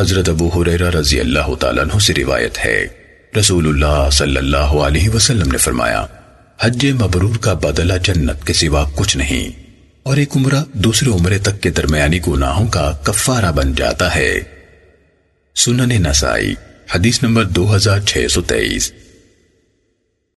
حضرت ابو حریرہ رضی اللہ تعالیٰ عنہ سے روایت ہے۔ رسول اللہ صلی اللہ علیہ وسلم نے فرمایا، حج مبرور کا بدلہ جنت کے سوا کچھ نہیں، اور ایک عمرہ دوسرے عمرے تک کے درمیانی گناہوں کا کفارہ بن جاتا ہے۔ سنن نسائی، حدیث نمبر دو ہزار چھ سو تیئیس۔